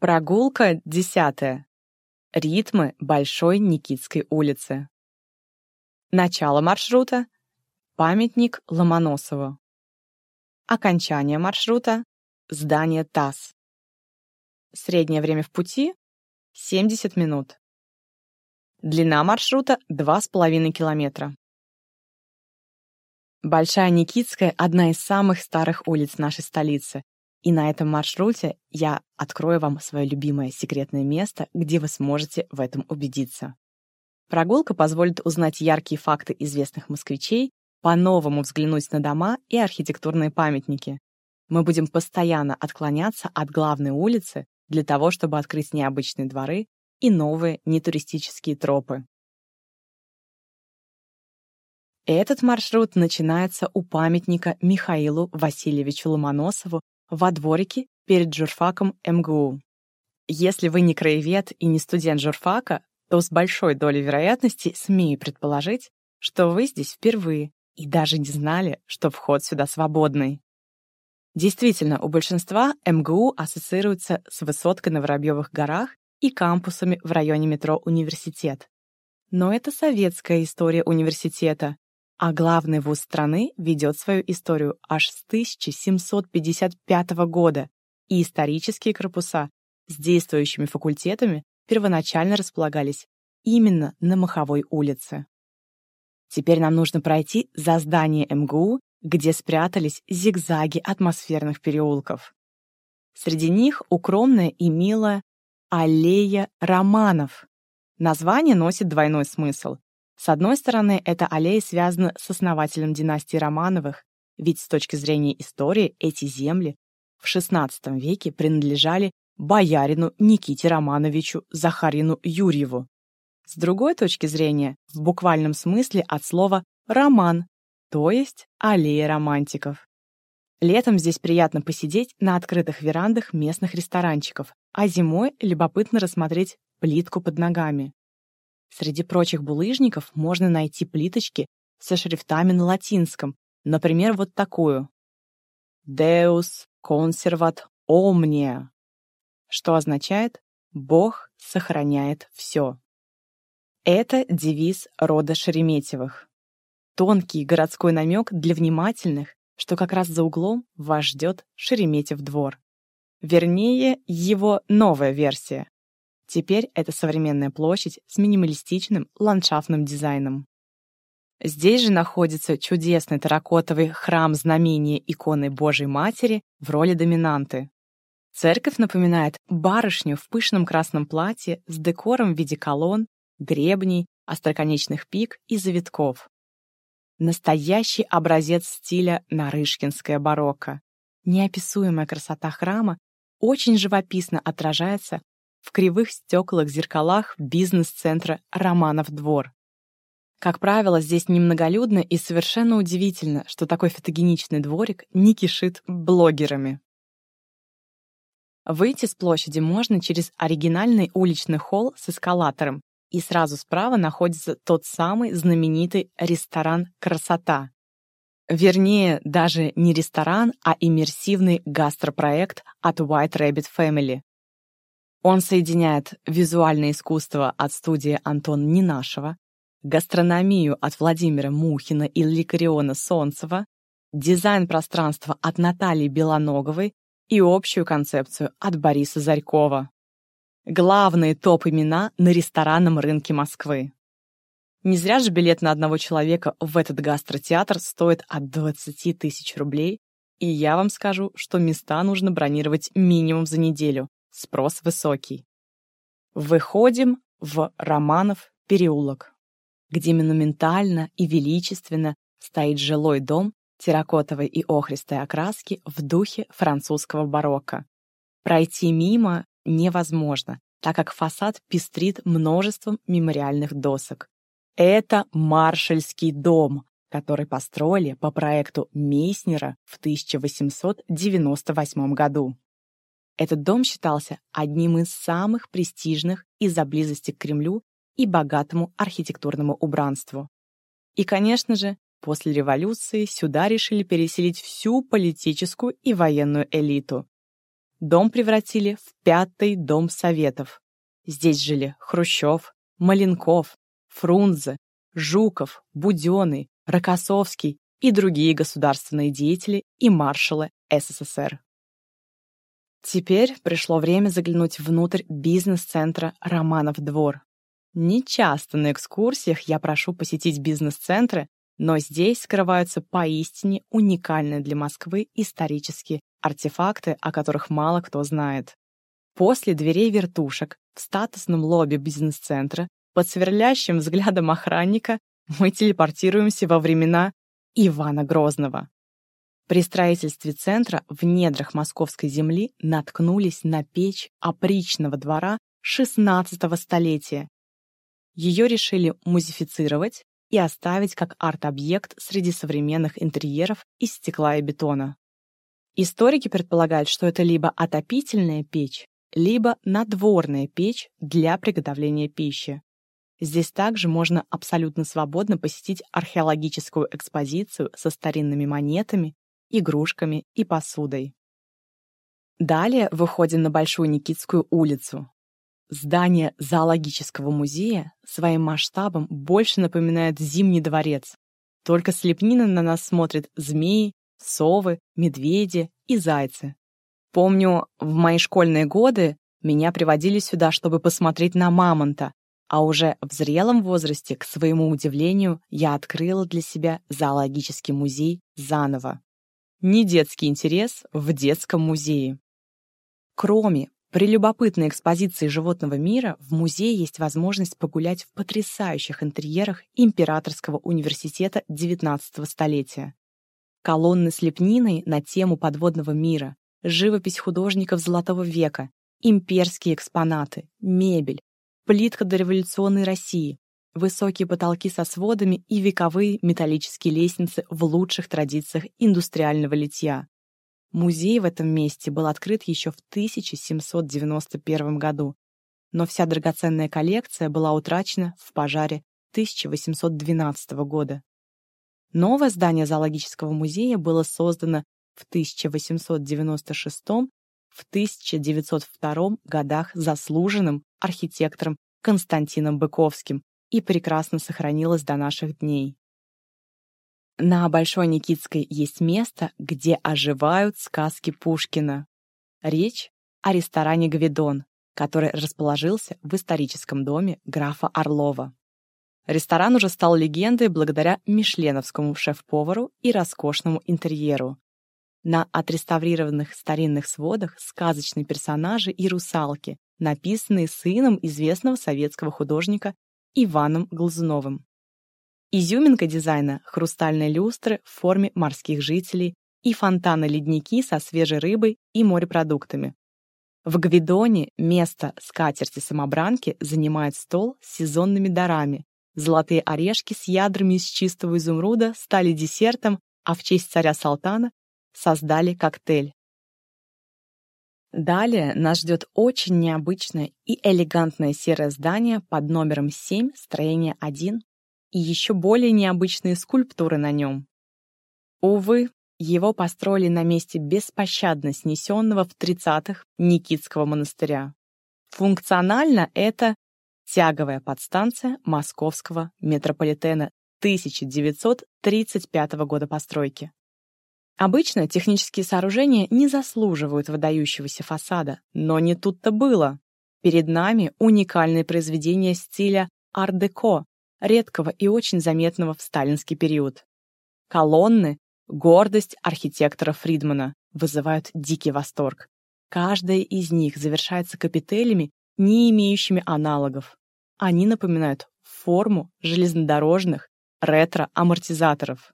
Прогулка десятая. Ритмы Большой Никитской улицы. Начало маршрута — памятник Ломоносову. Окончание маршрута — здание ТАСС. Среднее время в пути — 70 минут. Длина маршрута — 2,5 километра. Большая Никитская — одна из самых старых улиц нашей столицы. И на этом маршруте я открою вам свое любимое секретное место, где вы сможете в этом убедиться. Прогулка позволит узнать яркие факты известных москвичей, по-новому взглянуть на дома и архитектурные памятники. Мы будем постоянно отклоняться от главной улицы для того, чтобы открыть необычные дворы и новые нетуристические тропы. Этот маршрут начинается у памятника Михаилу Васильевичу Ломоносову во дворике перед журфаком МГУ. Если вы не краевед и не студент журфака, то с большой долей вероятности смею предположить, что вы здесь впервые и даже не знали, что вход сюда свободный. Действительно, у большинства МГУ ассоциируется с высоткой на Воробьевых горах и кампусами в районе метро «Университет». Но это советская история университета, а главный вуз страны ведет свою историю аж с 1755 года, и исторические корпуса с действующими факультетами первоначально располагались именно на Маховой улице. Теперь нам нужно пройти за здание МГУ, где спрятались зигзаги атмосферных переулков. Среди них укромная и милая аллея романов. Название носит двойной смысл. С одной стороны, эта аллея связана с основателем династии Романовых, ведь с точки зрения истории эти земли в XVI веке принадлежали боярину Никите Романовичу Захарину Юрьеву. С другой точки зрения, в буквальном смысле от слова «роман», то есть аллея романтиков. Летом здесь приятно посидеть на открытых верандах местных ресторанчиков, а зимой любопытно рассмотреть плитку под ногами. Среди прочих булыжников можно найти плиточки со шрифтами на латинском, например, вот такую. «Deus conservat omnia», что означает «Бог сохраняет все». Это девиз рода Шереметьевых. Тонкий городской намек для внимательных, что как раз за углом вас ждет Шереметьев двор. Вернее, его новая версия. Теперь это современная площадь с минималистичным ландшафтным дизайном. Здесь же находится чудесный терракотовый храм знамения иконы Божьей Матери в роли доминанты. Церковь напоминает барышню в пышном красном платье с декором в виде колонн, гребней, остроконечных пик и завитков. Настоящий образец стиля нарышкинская барокко. Неописуемая красота храма очень живописно отражается в кривых стеклах-зеркалах бизнес-центра «Романов двор». Как правило, здесь немноголюдно и совершенно удивительно, что такой фотогеничный дворик не кишит блогерами. Выйти с площади можно через оригинальный уличный холл с эскалатором, и сразу справа находится тот самый знаменитый ресторан «Красота». Вернее, даже не ресторан, а иммерсивный гастропроект от White Rabbit Family. Он соединяет визуальное искусство от студии Антон Нинашева, гастрономию от Владимира Мухина и Ликариона Солнцева, дизайн пространства от Натальи Белоноговой и общую концепцию от Бориса Зарькова. Главные топ-имена на ресторанном рынке Москвы. Не зря же билет на одного человека в этот гастротеатр стоит от 20 тысяч рублей, и я вам скажу, что места нужно бронировать минимум за неделю, Спрос высокий. Выходим в Романов переулок, где монументально и величественно стоит жилой дом терракотовой и охристой окраски в духе французского барокко. Пройти мимо невозможно, так как фасад пестрит множеством мемориальных досок. Это Маршальский дом, который построили по проекту Мейснера в 1898 году. Этот дом считался одним из самых престижных из-за близости к Кремлю и богатому архитектурному убранству. И, конечно же, после революции сюда решили переселить всю политическую и военную элиту. дом превратили в пятый дом Советов. Здесь жили Хрущев, Маленков, Фрунзе, Жуков, Буденный, Рокоссовский и другие государственные деятели и маршалы СССР. Теперь пришло время заглянуть внутрь бизнес-центра «Романов двор». Не часто на экскурсиях я прошу посетить бизнес-центры, но здесь скрываются поистине уникальные для Москвы исторические артефакты, о которых мало кто знает. После дверей вертушек в статусном лобби бизнес-центра под сверлящим взглядом охранника мы телепортируемся во времена Ивана Грозного. При строительстве центра в недрах московской земли наткнулись на печь опричного двора XVI столетия. Ее решили музифицировать и оставить как арт-объект среди современных интерьеров из стекла и бетона. Историки предполагают, что это либо отопительная печь, либо надворная печь для приготовления пищи. Здесь также можно абсолютно свободно посетить археологическую экспозицию со старинными монетами, игрушками и посудой. Далее выходим на Большую Никитскую улицу. Здание зоологического музея своим масштабом больше напоминает Зимний дворец. Только с лепнины на нас смотрят змеи, совы, медведи и зайцы. Помню, в мои школьные годы меня приводили сюда, чтобы посмотреть на мамонта, а уже в зрелом возрасте, к своему удивлению, я открыла для себя зоологический музей заново. Не детский интерес в детском музее. Кроме прелюбопытной экспозиции животного мира, в музее есть возможность погулять в потрясающих интерьерах Императорского университета XIX столетия. Колонны с лепниной на тему подводного мира, живопись художников Золотого века, имперские экспонаты, мебель, плитка дореволюционной России, высокие потолки со сводами и вековые металлические лестницы в лучших традициях индустриального литья. Музей в этом месте был открыт еще в 1791 году, но вся драгоценная коллекция была утрачена в пожаре 1812 года. Новое здание зоологического музея было создано в 1896-1902 годах заслуженным архитектором Константином Быковским и прекрасно сохранилось до наших дней. На Большой Никитской есть место, где оживают сказки Пушкина. Речь о ресторане «Гвидон», который расположился в историческом доме графа Орлова. Ресторан уже стал легендой благодаря мишленовскому шеф-повару и роскошному интерьеру. На отреставрированных старинных сводах сказочные персонажи и русалки, написанные сыном известного советского художника Иваном Глазуновым. Изюминка дизайна — хрустальные люстры в форме морских жителей и фонтаны-ледники со свежей рыбой и морепродуктами. В Гвидоне место скатерти-самобранки занимает стол с сезонными дарами, Золотые орешки с ядрами из чистого изумруда стали десертом, а в честь царя Салтана создали коктейль. Далее нас ждет очень необычное и элегантное серое здание под номером 7, строение 1, и еще более необычные скульптуры на нем. Увы, его построили на месте беспощадно снесенного в 30-х Никитского монастыря. Функционально это Тяговая подстанция московского метрополитена 1935 года постройки. Обычно технические сооружения не заслуживают выдающегося фасада, но не тут-то было. Перед нами уникальное произведение стиля ар-деко, редкого и очень заметного в сталинский период. Колонны — гордость архитектора Фридмана, вызывают дикий восторг. Каждая из них завершается капителями, не имеющими аналогов. Они напоминают форму железнодорожных ретро-амортизаторов.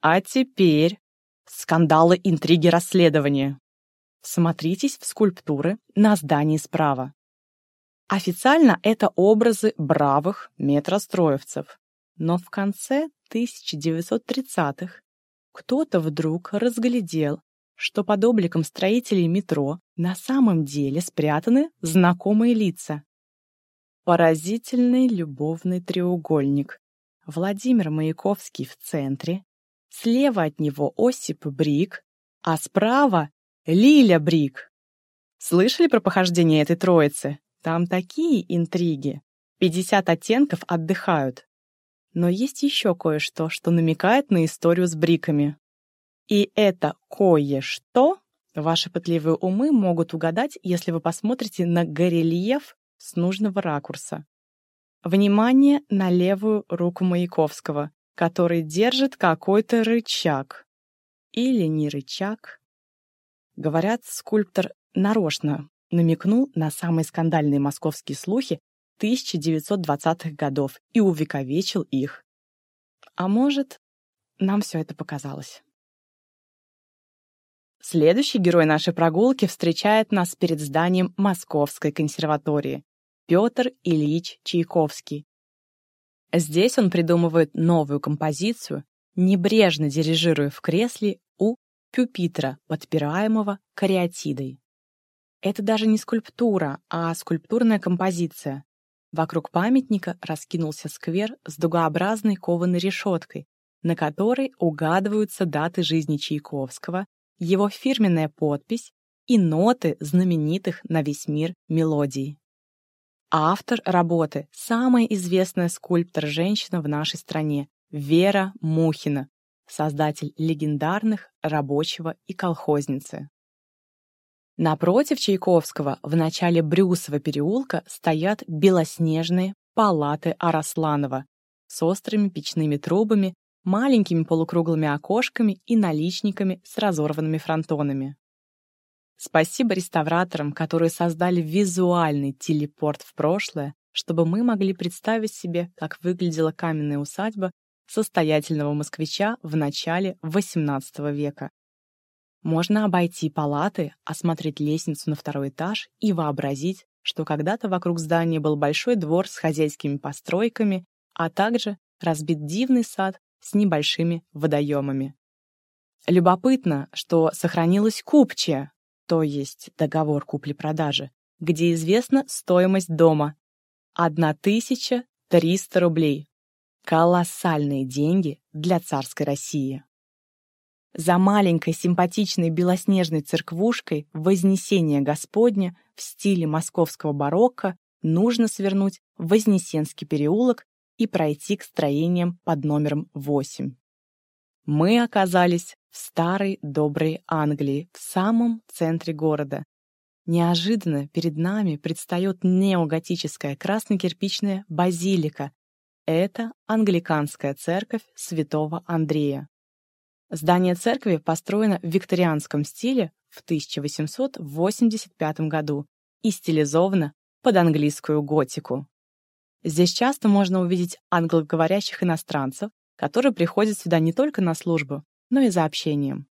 А теперь скандалы, интриги, расследования. Смотритесь в скульптуры на здании справа. Официально это образы бравых метростроевцев, но в конце 1930-х кто-то вдруг разглядел, что под обликом строителей метро на самом деле спрятаны знакомые лица. Поразительный любовный треугольник. Владимир Маяковский в центре, слева от него Осип Брик, а справа Лиля Брик. Слышали про похождение этой троицы? Там такие интриги. 50 оттенков отдыхают. Но есть еще кое-что, что намекает на историю с бриками. И это кое-что ваши пытливые умы могут угадать, если вы посмотрите на горельеф с нужного ракурса. Внимание на левую руку Маяковского, который держит какой-то рычаг. Или не рычаг. Говорят, скульптор нарочно намекнул на самые скандальные московские слухи 1920-х годов и увековечил их. А может, нам все это показалось. Следующий герой нашей прогулки встречает нас перед зданием Московской консерватории — Петр Ильич Чайковский. Здесь он придумывает новую композицию, небрежно дирижируя в кресле у пюпитра, подпираемого кариатидой. Это даже не скульптура, а скульптурная композиция. Вокруг памятника раскинулся сквер с дугообразной кованой решеткой, на которой угадываются даты жизни Чайковского, его фирменная подпись и ноты знаменитых на весь мир мелодий. Автор работы – самая известная скульптор-женщина в нашей стране Вера Мухина, создатель легендарных «Рабочего» и «Колхозницы». Напротив Чайковского в начале Брюсова переулка стоят белоснежные палаты Арасланова с острыми печными трубами маленькими полукруглыми окошками и наличниками с разорванными фронтонами. Спасибо реставраторам, которые создали визуальный телепорт в прошлое, чтобы мы могли представить себе, как выглядела каменная усадьба состоятельного москвича в начале XVIII века. Можно обойти палаты, осмотреть лестницу на второй этаж и вообразить, что когда-то вокруг здания был большой двор с хозяйскими постройками, а также разбит дивный сад с небольшими водоемами. Любопытно, что сохранилась купчая, то есть договор купли-продажи, где известна стоимость дома – 1300 рублей. Колоссальные деньги для царской России. За маленькой симпатичной белоснежной церквушкой Вознесения Господня в стиле московского барокко нужно свернуть в Вознесенский переулок и пройти к строениям под номером 8. Мы оказались в старой доброй Англии, в самом центре города. Неожиданно перед нами предстает неоготическая красно-кирпичная базилика. Это англиканская церковь святого Андрея. Здание церкви построено в викторианском стиле в 1885 году и стилизовано под английскую готику. Здесь часто можно увидеть англоговорящих иностранцев, которые приходят сюда не только на службу, но и за общением.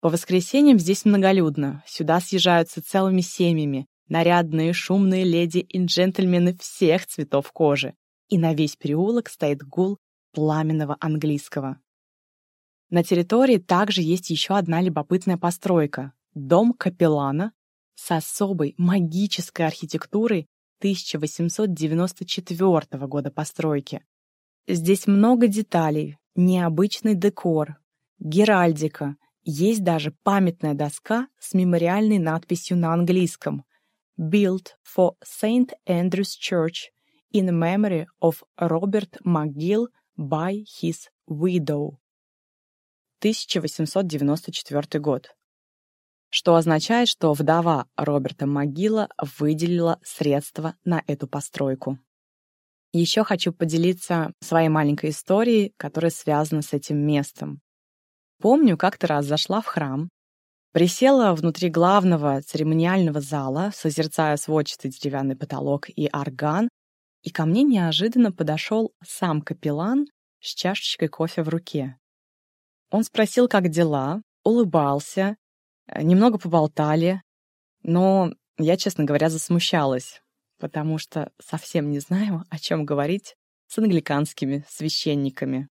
По воскресеньям здесь многолюдно, сюда съезжаются целыми семьями, нарядные, шумные леди и джентльмены всех цветов кожи, и на весь переулок стоит гул пламенного английского. На территории также есть еще одна любопытная постройка — дом капеллана с особой магической архитектурой 1894 года постройки. Здесь много деталей, необычный декор, геральдика, есть даже памятная доска с мемориальной надписью на английском «Built for St. Andrew's Church in memory of Robert McGill by his widow». 1894 год что означает, что вдова Роберта Могила выделила средства на эту постройку. Еще хочу поделиться своей маленькой историей, которая связана с этим местом. Помню, как-то раз зашла в храм, присела внутри главного церемониального зала, созерцая сводчатый деревянный потолок и орган, и ко мне неожиданно подошел сам капеллан с чашечкой кофе в руке. Он спросил, как дела, улыбался, Э, немного поболтали, но я, честно говоря, засмущалась, потому что совсем не знаю, о чем говорить с англиканскими священниками.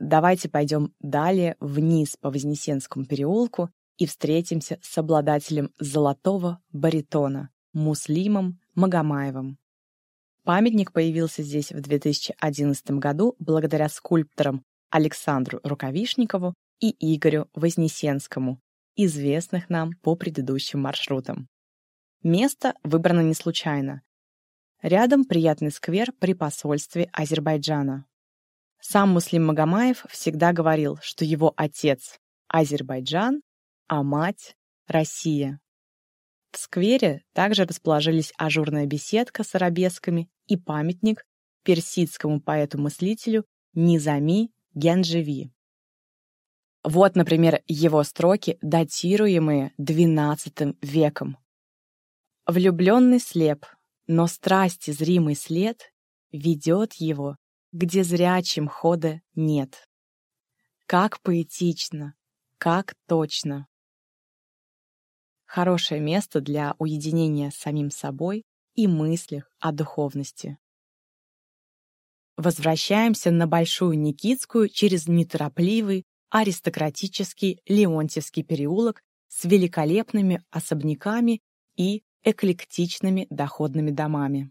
Давайте пойдем далее вниз по Вознесенскому переулку и встретимся с обладателем золотого баритона Муслимом Магомаевым. Памятник появился здесь в 2011 году благодаря скульпторам Александру Рукавишникову и Игорю Вознесенскому, известных нам по предыдущим маршрутам. Место выбрано не случайно. Рядом приятный сквер при посольстве Азербайджана. Сам Муслим Магомаев всегда говорил, что его отец – Азербайджан, а мать – Россия. В сквере также расположились ажурная беседка с арабесками и памятник персидскому поэту-мыслителю Низами Генджеви. Вот, например, его строки, датируемые XII веком. «Влюбленный слеп, но страсти зримый след ведет его, где зрячим хода нет. Как поэтично, как точно. Хорошее место для уединения с самим собой и мыслях о духовности. Возвращаемся на Большую Никитскую через неторопливый, аристократический Леонтьевский переулок с великолепными особняками и эклектичными доходными домами.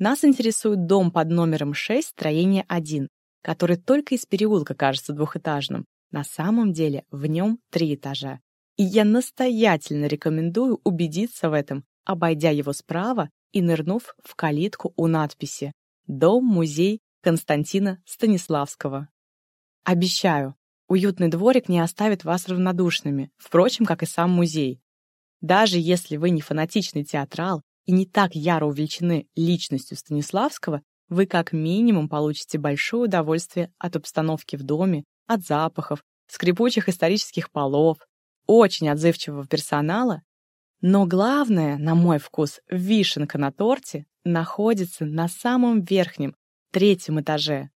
Нас интересует дом под номером 6, строение 1, который только из переулка кажется двухэтажным. На самом деле в нем три этажа. И я настоятельно рекомендую убедиться в этом, обойдя его справа и нырнув в калитку у надписи «Дом-музей Константина Станиславского». Обещаю, уютный дворик не оставит вас равнодушными, впрочем, как и сам музей. Даже если вы не фанатичный театрал и не так яро увлечены личностью Станиславского, вы как минимум получите большое удовольствие от обстановки в доме, от запахов, скрипучих исторических полов, очень отзывчивого персонала. Но главное, на мой вкус, вишенка на торте находится на самом верхнем, третьем этаже.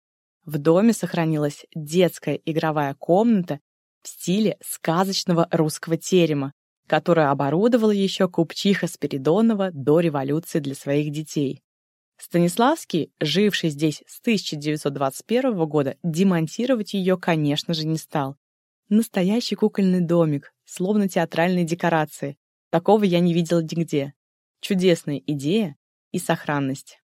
В доме сохранилась детская игровая комната в стиле сказочного русского терема, которую оборудовала еще купчиха Спиридонова до революции для своих детей. Станиславский, живший здесь с 1921 года, демонтировать ее, конечно же, не стал. Настоящий кукольный домик, словно театральные декорации. Такого я не видела нигде. Чудесная идея и сохранность.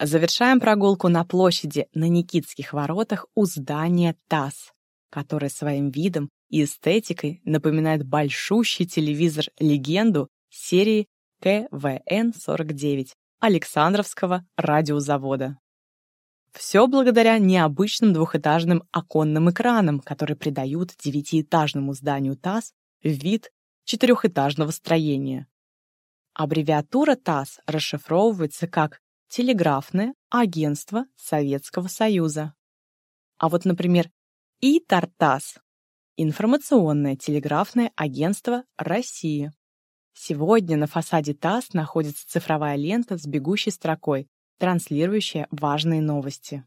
Завершаем прогулку на площади на Никитских воротах у здания ТАСС, которое своим видом и эстетикой напоминает большущий телевизор-легенду серии КВН-49 Александровского радиозавода. Все благодаря необычным двухэтажным оконным экранам, которые придают девятиэтажному зданию ТАСС вид четырехэтажного строения. Аббревиатура ТАСС расшифровывается как «Телеграфное агентство Советского Союза». А вот, например, ИТАРТАСС Информационное телеграфное агентство России. Сегодня на фасаде ТАСС находится цифровая лента с бегущей строкой, транслирующая важные новости.